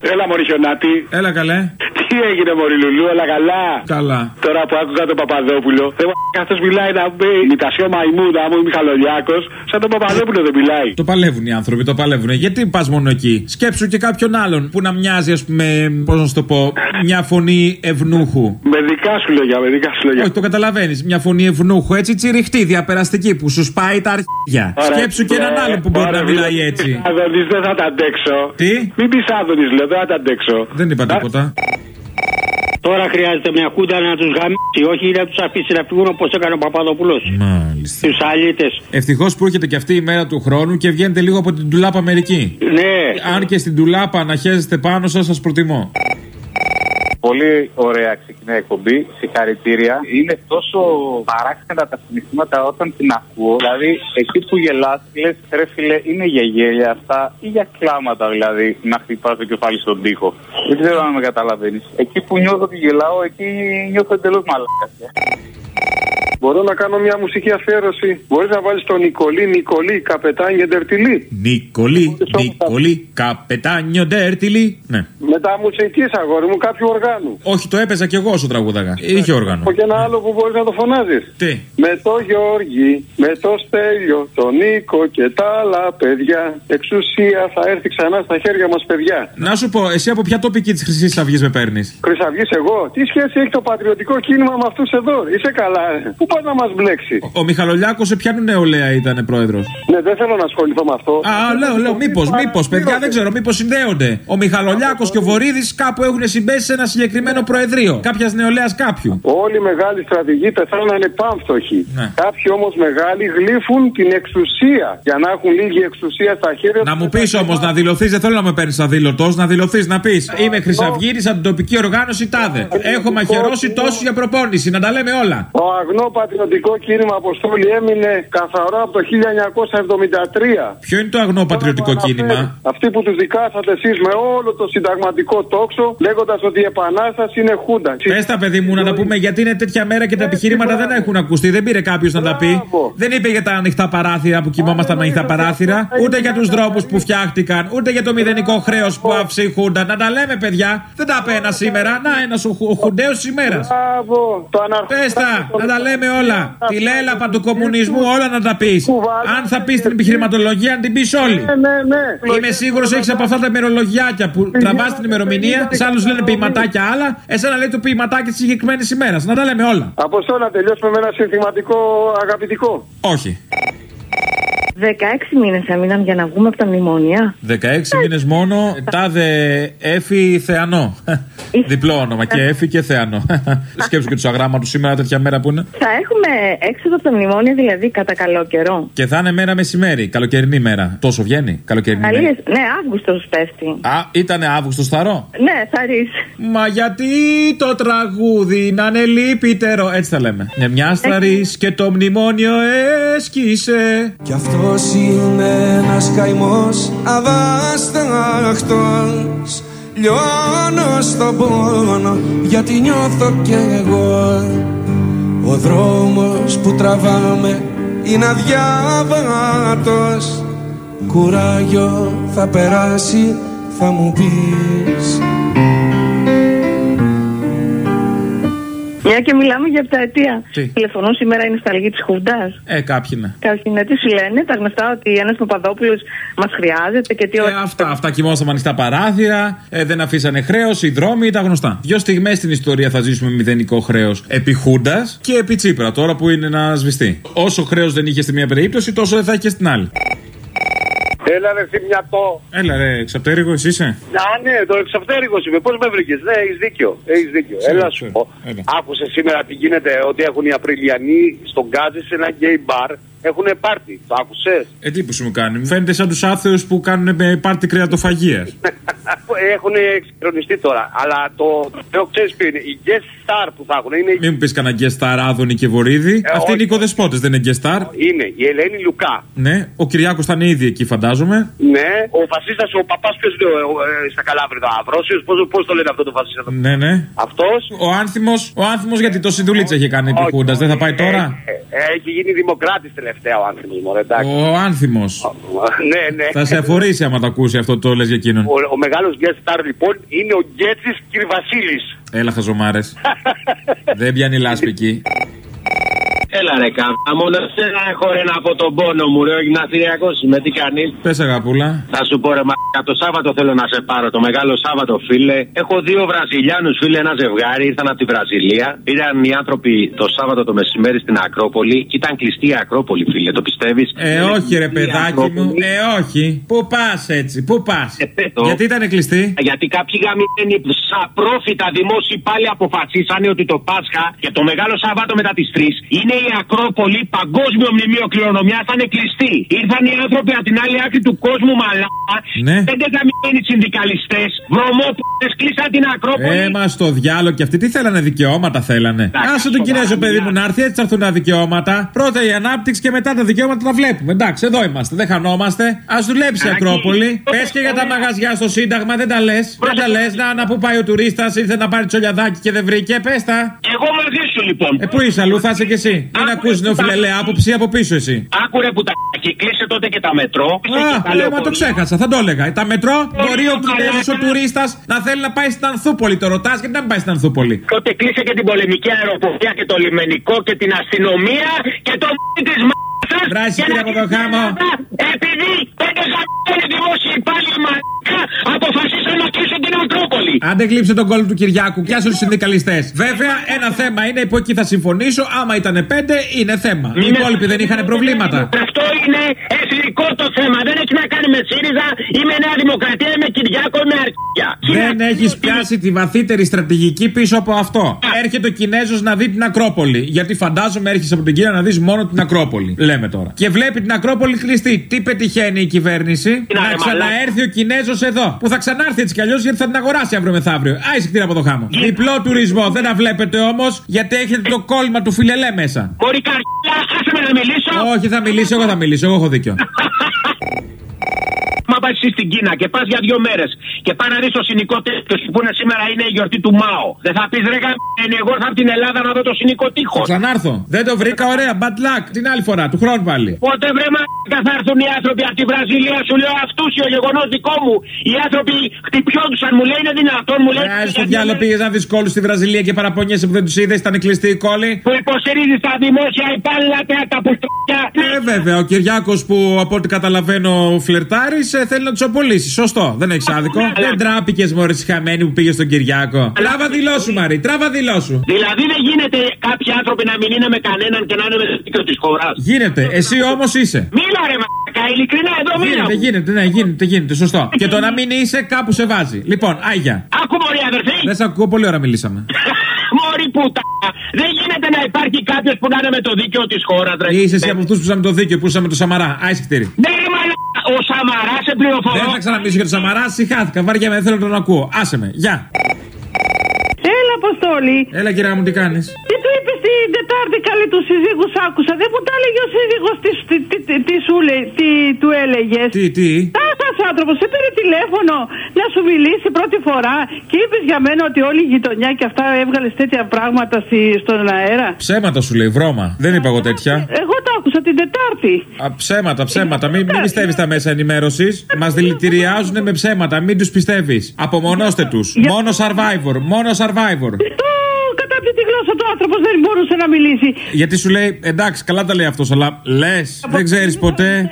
Έλα, Μωρή Χιονάτη. Έλα καλέ. Τι έγινε, Μωρή Λουλού, όλα καλά; Καλά. Τώρα που άκουγα τον Παπαδόπουλο, καθώ μιλάει να μπει ημιτασιό μαϊμού, να μου Μιχαλολιάκος, σαν τον Παπαδόπουλο δεν μιλάει. Το παλεύουν οι άνθρωποι, το παλεύουν. Γιατί πας μόνο εκεί; Σκέψου και κάποιον άλλον που να μοιάζει, ας πούμε, πώς να σου το πω, μια φωνή ευνούχου. Με δικά σου λόγια, με δικά σου λόγια. Όχι, το καταλαβαίνεις. Μια φωνή ευνούχου, έτσι τσιριχτή, διαπεραστική, που σου σπάει τα αρχίδια. Ωραία. Σκέψου και έναν Ε, άλλον που μπορεί ωραία, να μιλάει μην έτσι. πεις Άδωνης, δεν θα τα αντέξω. Τι; Μην πεις Άδωνη, λέω, δεν θα τα αντέξω. Δεν είπα τίποτα. Τώρα χρειάζεται μια κούντα να τους γαμίσει, όχι να τους αφήσει να φύγουν όπως έκανε ο Παπαδοπούλος. Μάλιστα. Τους αλήτες. Ευτυχώς που έρχεται και αυτή η μέρα του χρόνου και βγαίνετε λίγο από την τουλάπα μερική. Ναι. Αν και στην τουλάπα να χέζεστε πάνω σας, σας προτιμώ. Πολύ ωραία ξεκινάει η εκπομπή. Συγχαρητήρια. Είναι τόσο παράξενα τα συναισθήματα όταν την ακούω. Δηλαδή, εκεί που γελάς, λες, ρε φίλε, είναι για γέλια αυτά ή για κλάματα δηλαδή να χτυπάς το κεφάλι στον τοίχο. Δεν ξέρω αν με καταλαβαίνεις. Εκεί που νιώθω ότι γελάω, εκεί νιώθω εντελώς μαλάκας. Μπορώ να κάνω μια μουσική αφιέρωση. Μπορείς να βάλεις τον Νικολί, Νικολί, καπετάνιε ντερτιλί. Νικολί, Νικολί, καπετάνιο ντέρτιλι. Ναι. Μετά μουσική αγόρι μου κάποιου οργάνου. Όχι, το έπαιζα κι εγώ όσο τραγούδαγα. Είχε όργανο. Έχω και ένα άλλο που μπορείς να το φωνάζεις. Τι; Με το Γιώργη, με το Στέλιο, τον Νίκο και τα άλλα παιδιά. Εξουσία θα έρθει ξανά στα χέρια μας, παιδιά. Να σου πω, εσύ από ποια τοπική της Χρυσής Αυγής με παίρνεις; Χρυσαυγή εγώ, τι σχέση έχει το πατριωτικό κίνημα με αυτούς εδώ. Είσαι καλά. ε. Πού πα να μας μπλέξει; Ο Μιχαλολιάκος σε ποια νεολαία ήταν πρόεδρος; Ναι, δεν θέλω να ασχοληθώ με αυτό. Α, λέω, λέω, μήπως, μήπως, παιδιά, δεν ξέρω, μήπως συνδέονται. Ο Μιχαλολιάκος και ο Βορύδης κάπου έχουν συμπέσει σε ένα συγκεκριμένο προεδρείο. Κάποιας νεολαίας κάποιου. Όλοι οι μεγάλοι στρατηγοί πεθάνανε πάμφτωχοι. Ναι. Κάποιοι όμως μεγάλοι γλύφουν την εξουσία για να έχουν λίγη εξουσία στα χέρια Να τους. μου πεις όμως να δηλωθείς, δεν θέλω να με παίρνεις αδήλωτος, να δηλωθείς, να πεις Είμαι Χρυσαυγήρης από την τοπική οργάνωση τάδε. Έχω μαχαιρώσει τόσου για προπόνηση, να τα λέμε όλα. Το αγνό πατριωτικό κίνημα Αποστόλη έμεινε καθαρό από το 1973. Ποιο είναι το αγνό πατριωτικό κίνημα. Αυτοί που του δικάσατε εσεί με όλο το συνταγματικό τόξο, λέγοντα ότι η επανάσταση είναι χούντα. Πε τα παιδί μου να τα πούμε γιατί είναι τέτοια μέρα και τα επιχειρήματα δεν έχουν ακουστεί. Δεν πήρε κάποιο να τα πει. Μπράβο. Δεν είπε για τα ανοιχτά παράθυρα που κοιμόμασταν με ανοιχτά παράθυρα. Ούτε για του δρόμου που φτιάχτηκαν. Ούτε για το μηδενικό χρέο που άφησε η Χούντα. Να τα λέμε παιδιά. Δεν τα πένα σήμερα. Να ένα ο, ο Χουντέο τη ημέρα. Μπράβο, το αναρχικό. Πε τα, να τα λέμε όλα. Τη λέλαπα του κομμουνισμού όλα να τα πεις. Αν θα πεις την επιχειρηματολογία, να την πεις όλη. Ναι, ναι, ναι. Είμαι σίγουρος έχεις από αυτά τα ημερολογιάκια που τραβάς την ημερομηνία. Σ' άλλους λένε ποιηματάκια άλλα. Εσένα λέει το ποιηματάκι της συγκεκριμένης ημέρας. Να τα λέμε όλα. Αποστόλη, να τελειώσουμε με ένα συνθηματικό αγαπητικό. Όχι. 16 μήνες έμειναν για να βγούμε από τα μνημόνια. 16 μήνες μόνο. Τάδε Έφη Θεανό. Διπλό όνομα. Και Έφη και Θεανό. Σκέψου και τους αγράμματους σήμερα τέτοια μέρα που είναι. Θα έχουμε έξοδο από τα μνημόνια, δηλαδή κατά καλό καιρό. Και θα είναι μέρα μεσημέρι. Καλοκαιρινή μέρα. Τόσο βγαίνει. Καλοκαιρινή μέρα. Αλίες, ναι, Αύγουστος πέφτει. Α, ήταν Αύγουστος θαρό; Ναι, θα ρίσει. Μα γιατί το τραγούδι να είναι λυπητερό. Έτσι θα λέμε. Ναι, μιας σταρή και το μνημόνιο έσκησε. Κι αυτός είναι ένας καημός αβάσταχτος. Λιώνω στον πόνο γιατί νιώθω κι εγώ. Ο δρόμος που τραβάμε είναι αδιάβατος. Κουράγιο θα περάσει θα μου πεις Μια και μιλάμε για επταετία. Τι; Τηλεφωνούν σήμερα η νοσταλγή της Χουντάς. Ε, κάποιοι ναι. Κάποιοι ναι, τις σου λένε, τα γνωστά ότι ένας Παπαδόπουλος μας χρειάζεται και τι Ε, ωραία. αυτά, αυτά κοιμώσαμε ανοιχτά παράθυρα, ε, δεν αφήσανε χρέος, οι δρόμοι, τα γνωστά. Δύο στιγμές στην ιστορία θα ζήσουμε μηδενικό χρέος επί Χούντας και επί Τσίπρα, τώρα που είναι να σβηστεί. Όσο χρέος δεν είχε στη μία περίπτωση, τόσο δεν θα είχε στην άλλη. Έλα ρε θυμιατό. Έλα, ρε, εξαπτέρυγο, εσύ είσαι; Α, ναι, το εξαυτέρικο είμαι. Πώς με βρήκες; Ναι, έχεις δίκιο. Έχεις δίκιο. Ξέρω, Έλα σου ξέρω. πω. Έλα. Άκουσε σήμερα τι γίνεται ότι έχουν οι Απριλιανοί στον Γκάζι σε ένα γκέι μπαρ. Έχουν πάρτι. Το άκουσες; Εντύπωση μου κάνει. Μου φαίνεται σαν τους άθεους που κάνουν με πάρτι κρεατοφαγίας. έχουν εξυγχρονιστεί τώρα. Αλλά το το ξέρεις ποιο είναι. Οι guest star που θα έχουν είναι. Μην μου πεις κανένα γκεστάρ Άδωνη και Βορύδη. Ε, Αυτοί είναι όχι. οικοδεσπότες, δεν είναι γκεστάρ. Είναι η Ελένη Λουκά. Ναι, ο Κυριάκος θα είναι ήδη εκεί, φαντάζομαι. Ναι. Ο φασίστας, ο παπάς, ποιος είναι ο, ο, ε, στα Καλάβρητα. Αυρόσιος. Πώς το λένε αυτό το φασίστα. Ναι, ναι. Αυτός; Ο άνθιμος, ο άνθιμος γιατί το Συνδουλίτσα είχε κάνει επί Χούντας, δεν θα πάει τώρα; έχει γίνει δημοκράτης τελευταία. Τελευταία ο άνθρωπο μου, εντάξει. Ο άνθιμος. Ναι, ναι. Θα σε αφορήσει άμα το ακούσει αυτό το λες για εκείνον. Ο, ο μεγάλος guest star λοιπόν είναι ο Γκέτση Κυρβασίλη. Έλα, χαζομάρες. Δεν πιάνει λάσπη εκεί. Έλα ρε κάμα, μόνο σε ένα έχω ρε από τον πόνο μου ρε, ο γυμναστηριακός είμαι, τι κάνεις; Πες αγαπούλα. Θα σου πω ρε μα, το Σάββατο θέλω να σε πάρω, το μεγάλο Σάββατο φίλε. Έχω δύο Βραζιλιάνους φίλε, ένα ζευγάρι, ήρθαν από τη Βραζιλία. Ήταν οι άνθρωποι το Σάββατο το μεσημέρι στην Ακρόπολη και ήταν κλειστή η Ακρόπολη φίλε, το πιστεύεις; Ε, όχι ρε παιδάκι μου, ε, όχι. Πού πας έτσι, πού πας; Γιατί ήταν κλειστή; Γιατί κάποιοι γαμημένοι σαπρόφητα δημόσιοι πάλι αποφασίσανε ότι το Πάσχα και το μεγάλο Σάββατο μετά τις 3 είναι η Ακρόπολη παγκόσμιο μνημείο κληρονομιάς, θα είναι κλειστή. Ήρθαν οι άνθρωποι από την άλλη άκρη του κόσμου μαλάκα. Ναι. Πέντε γαμημένοι συνδικαλιστές, βρωμόπουλες, κλείσαν την Ακρόπολη. Έμα στο διάλογο και αυτοί τι θέλανε, δικαιώματα θέλανε. Άσε τον Κινέζο παιδί μου να έρθει, έτσι θα έρθουν τα δικαιώματα. Πρώτα η ανάπτυξη και μετά τα δικαιώματα τα βλέπουμε. Εντάξει, εδώ είμαστε, δεν χανόμαστε. Α δουλέψει η Ακρόπολη. Πες και για τα μαγαζιά στο Σύνταγμα, δεν τα λες. Δεν τα λες. Να, να πού πάει ο τουρίστας, ήρθε να πάρει τσολιαδάκι και δεν βρήκε. Πες τα. Εγώ μαζί σου λοιπόν. Ε, πού είσαι αλλού, θα είσαι κι εσύ. Μην ακούσει νεοφιλελέ άποψη από πίσω εσύ. Άκουρε που τα κλείσε τότε και τα μετρό. Α, ε, μα το ξέχασα, θα το έλεγα. Τα μετρό μπορεί ο Κινέζο ο τουρίστας να θέλει να πάει στην Ανθούπολη. Το ρωτάς γιατί να μην πάει στην Ανθούπολη; Τότε κλείσε και την πολεμική αεροπορία και το λιμενικό και την αστυνομία και το της μάτσα. Βράσει κύριε από το χάμο. Επειδή Ακρόπολη. Αν δεν κλείψε τον κόλλο του Κυριάκου, πιάσε του συνδικαλιστές. Βέβαια, ένα θέμα είναι που εκεί θα συμφωνήσω. Άμα ήταν πέντε, είναι θέμα. Οι υπόλοιποι δεν είχαν προβλήματα. Αυτό είναι εθνικό το θέμα. Δεν έχει να κάνει με ΣΥΡΙΖΑ ή με Νέα Δημοκρατία ή με Κυριάκο ή με Αρκία. Δεν έχεις πιάσει τη βαθύτερη στρατηγική πίσω από αυτό. Έρχεται ο Κινέζος να δει την Ακρόπολη. Γιατί φαντάζομαι έρχεσαι από την Κίνα να δεις μόνο την Ακρόπολη. Λέμε τώρα. Και βλέπει την Ακρόπολη κλειστή. Τι πετυχαίνει η κυβέρνηση; Να ξαναέρθει ο Κινέζος εδώ. Που θα ξανάρθει έτσι κι αλλιώς γιατί θα την αγοράσει αύριο μεθαύριο. Άισε κτήρα από το χάμο. Διπλό τουρισμό. Δεν τα βλέπετε όμως γιατί έχετε το κόλλημα του φιλελέ μέσα. Μπορεί καρδιά, άσε με να μιλήσω. Όχι, θα μιλήσω, εγώ θα μιλήσω. Εγώ έχω δίκιο. Μα πας εσύ στην Κίνα και πας για δύο μέρες και πά να δεις το συνοικό τέτοιο που είναι σήμερα είναι η γιορτή του Μάο. Δεν θα πεις ρε γαμμένη, εγώ θα από την Ελλάδα να δω το συνοικό τείχος. Θα ξανάρθω. Δεν το βρήκα ωραία. Bad luck. Την άλλη φορά, του χρόνου πάλι. Πότε βρε μα θα έρθουν οι άνθρωποι από τη Βραζιλία, σου λέω αυτούσιο γεγονός δικό μου. Οι άνθρωποι χτυπιόντουσαν, μου λέει είναι δυνατόν, μου λέει. Ε, στο διάλογο πήγες να δεις κόλλους στη Βραζιλία και παραπονιέσαι που δεν τους είδες, ήταν κλειστή η κόλλη; Που υποστηρίζει τα δημόσια υπάλληλα τα πουστριά. Ε, βέβαια, ο Κυριάκος που από ό,τι καταλαβαίνω φλερτάρει θέλει να τους απολύσεις. Σωστό, δεν έχεις άδικο. Δεν τράπηκες μόλι χαμένη που πήγε στον Κυριάκο. Τράβα δηλώσου, Μαρή, τράβα δηλώσου. Δηλαδή δεν γίνεται κάποιοι άνθρωποι να μην είναι με κανέναν και να είναι με το δίκαιο της χώρας. Γίνεται, εσύ όμως είσαι. Μίλα ρε μαλάκα, ειλικρινά εδώ μίλα. Γίνεται, γίνεται, ναι, γίνεται, γίνεται, σωστό. και το να μην είσαι κάπου σε βάζει. Λοιπόν, άγια. Άκου μωρή αδερφή. Δεν σε ακούω, πολύ ώρα μιλήσαμε. Μωρή πούτα. Δεν γίνεται να υπάρχει κάποιος που να είναι με το δίκαιο της χώρας, ρε. Είσαι εσύ από αυτούς που είσαι με το δίκαιο, που είσαι με το Σαμαρά. Άισε κτήρι. Ναι, ρε μαλάκα, ο Σαμαράς σε πληροφορώ. Δεν θα ξαναμιλήσω για το Σαμαράς, συχάθηκα. Βάρια με, θέλω να τον ακούω. Άσε με, γεια. Έλα, Αποστόλη. Έλα, κυρία μου, τι κάνεις; Τι του είπες την Τετάρτη καλή τους σύζυγους, άκουσα. Δεν μου τα έλεγε ο σύζυγος τι, τι, τι, τι, τι σου λέει, τι του έλεγες; Τι, τι; Τάστα άνθρωπο, σε πήρε τηλέφωνο να σου μιλήσει πρώτη φορά και είπε για μένα ότι όλη η γειτονιά και αυτά έβγαλε τέτοια πράγματα στη, στον αέρα. Ψέματα σου λέει, βρώμα. Δεν είπα εγώ τέτοια. Εγώ το άκουσα την Τετάρτη. Α, ψέματα, ψέματα. Μην, μην πιστεύει τα μέσα ενημέρωση. Μα δηλητηριάζουν με ψέματα. Μην του πιστεύει. Απομονώστε του. Μόνο survivor. Μόνο survivor. Το κατάπιε τη γλώσσα του άνθρωπο δεν μπορούσε να μιλήσει. Γιατί σου λέει, εντάξει, καλά τα λέει αυτό, αλλά λε, δεν ξέρει ποτέ.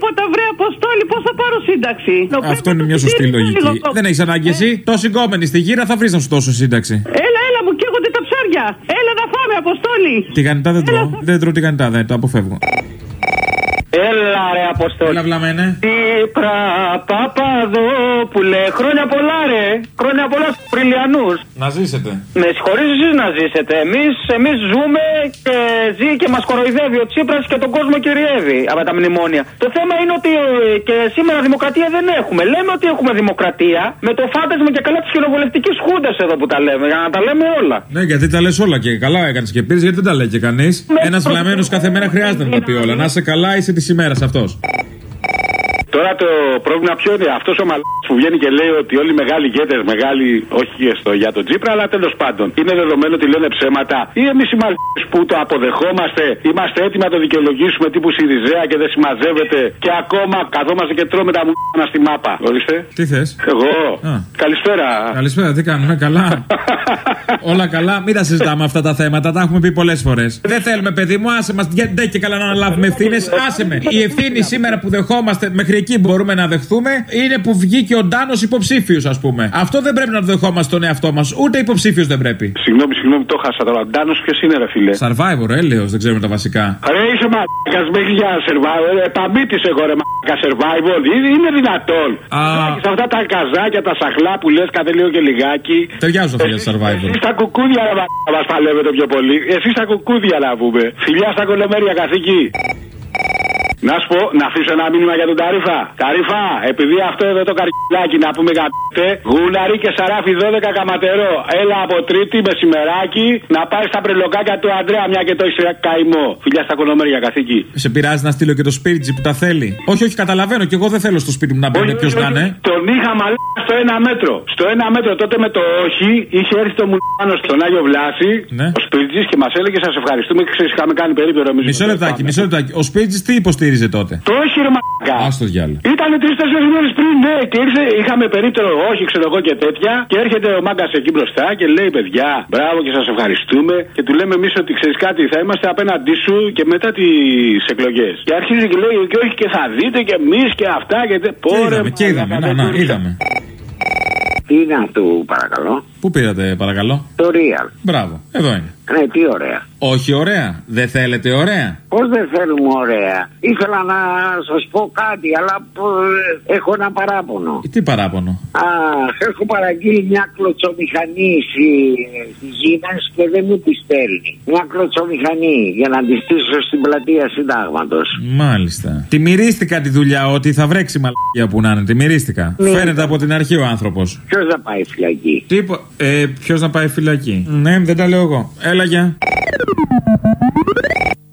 Αν μου πάθει τίποτα, βρε Αποστόλη, πώς θα πάρω σύνταξη; Αυτό είναι μια σωστή λογική. Δεν έχεις ανάγκη εσύ. Το συγκόμενη στη γύρα θα βρεις να σου δώσω σύνταξη. Έλα, έλα, μου καίγονται τα ψάρια. Έλα να φάμε, Αποστόλη. Τηγανιτά δεν τρώω. Δεν τρώω τηγανιτά, δεν το αποφεύγω. Έλα ρε Αποστόλη. Έλα βλαμένε. Τύπρα Παπαδόπουλε. Χρόνια πολλά ρε. Χρόνια πολλά στους Πριλιανούς. Να ζήσετε. Με συγχωρείς εσείς να ζήσετε. Εμείς, εμείς ζούμε και ζει και μας κοροϊδεύει ο Τσίπρας και τον κόσμο κυριεύει από τα μνημόνια. Το θέμα είναι ότι ε, και σήμερα δημοκρατία δεν έχουμε. Λέμε ότι έχουμε δημοκρατία με το φάντασμα και καλά της κοινοβουλευτικής χούντας εδώ που τα λέμε. Για να τα λέμε όλα. Ναι, γιατί τα λες όλα και καλά έκανες και πήρες, γιατί δεν τα λέει και κανείς. Ένας βλαμμένος κάθε μέρα χρειάζεται να τα πει όλα. Να είσαι καλά, είσαι της ημέρας αυτός. Τώρα το πρόβλημα ποιο είναι, αυτός ο μαλάκας που βγαίνει και λέει ότι όλοι οι μεγάλοι ηγέτες, μεγάλοι, όχι στο, για τον Τζίπρα, αλλά τέλος πάντων είναι δεδομένο ότι λένε ψέματα. Ή εμείς οι μαλάκες που το αποδεχόμαστε, είμαστε έτοιμοι να το δικαιολογήσουμε τύπου Σιριζέα και δεν συμμαζεύεται και ακόμα καθόμαστε και τρώμε τα μουνα στη μάπα. Ορίστε. Τι θες; Εγώ. Α. Καλησπέρα. Καλησπέρα, τι κάνουμε, καλά. Όλα καλά, μην τα συζητάμε αυτά τα θέματα, τα έχουμε πει πολλές φορές. Δεν θέλουμε, παιδί μου, άσε μας. Δεν και καλά να αναλάβουμε ευθύνες, άσε με. Η ευθύνη σήμερα που δεχόμαστε, μέχρι εκεί μπορούμε να δεχθούμε, είναι που βγήκε ο Ντάνος υποψήφιος, ας πούμε. Αυτό δεν πρέπει να το δεχόμαστε τον εαυτό μας, ούτε υποψήφιος δεν πρέπει. Συγγνώμη, συγγνώμη, το χάσα τώρα. Ντάνος ποιος είναι, ρε φίλε; Survivor, έλεος, δεν ξέρουμε τα βασικά. Ρε είσαι μαλάκα μέχρι για survivor. Ε, Παμίτη εγώ ρε μαλάκα survivor. Είναι, είναι δυνατόν. Α. Σε αυτά τα καζάκια, τα σαχλά που λες κάθε λίγο και λιγάκι. Ταιριάζουν αυτά για το Survivor. Εσεί τα κουκούδια ρε μαλάκα μας παλεύετε πιο πολύ. Εσεί τα κουκούδια να πούμε. Φιλιά στα κολομέρια καθήκη. Να σου πω, να αφήσω ένα μήνυμα για τον Ταρίφα. Ταρίφα, επειδή αυτό εδώ το καρκιλάκι να πούμε γαμπτε, γουναρί και σαράφι 12 καματερό. Έλα από τρίτη μεσημεράκι να πάει στα πρελοκάκια του Αντρέα, μια και το είσαι καημό. Φιλιά στα κολομέρια καθήκη. Σε πειράζει να στείλω και το σπίριτζι που τα θέλει. Όχι, όχι, καταλαβαίνω και εγώ δεν θέλω στο σπίτι μου να μπαίνει ποιος να είναι. Τον είχα μαλάκα στο ένα μέτρο. Στο ένα μέτρο τότε με το όχι είχε έρθει το μουλάνο στον Άγιο Βλάση. Ναι. Ο Σπίριτζη και μας έλεγε Σας ευχαριστούμε και ξέρεις, είχαμε κάνει περίπτωρο εμείς. Μισό λεπτάκι, μισό λεπτάκι. Ο σπίριτζι τι υποστήριζε τότε; Το όχι ρε μαλάκα. Α το διάλο. Ήταν τρει-τέσσερι μέρες πριν, ναι, και ήρθε, είχαμε περίπτερο όχι, ξέρω εγώ και τέτοια. Και έρχεται ο μάγκας εκεί μπροστά και λέει: Παιδιά, μπράβο και σας ευχαριστούμε. Και του λέμε εμείς ότι ξέρεις κάτι, θα είμαστε απέναντί σου και μετά τις εκλογές. Και αρχίζει και λέει: Και όχι, και θα δείτε και εμείς και αυτά και τε... Και είδαμε, και είδαμε. Να, να, είδαμε. Τι είναι αυτό, παρακαλώ. Πού πήρατε, παρακαλώ; Το real. Μπράβο, εδώ είναι. Ναι, τι ωραία. Όχι ωραία. Δεν θέλετε ωραία; Πώς δεν θέλουμε ωραία; Ήθελα να σας πω κάτι, αλλά ε, έχω ένα παράπονο. Ε, Τι παράπονο; Α, έχω παραγγείλει μια κλωτσομηχανή στη, στη Siemens και δεν μου τη στέλνει. Μια κλωτσομηχανή για να τη στήσω στην πλατεία συντάγματος. Μάλιστα. Τη μυρίστηκα τη δουλειά ότι θα βρέξει μαλακία που να είναι. Τη μυρίστηκα. Ναι. Φαίνεται από την αρχή ο άνθρωπος. Ποιος θα πάει φυλακή; Τι είπα. Ε, ποιος να πάει φυλακή; Ναι, δεν τα λέω εγώ. Έλα, γεια.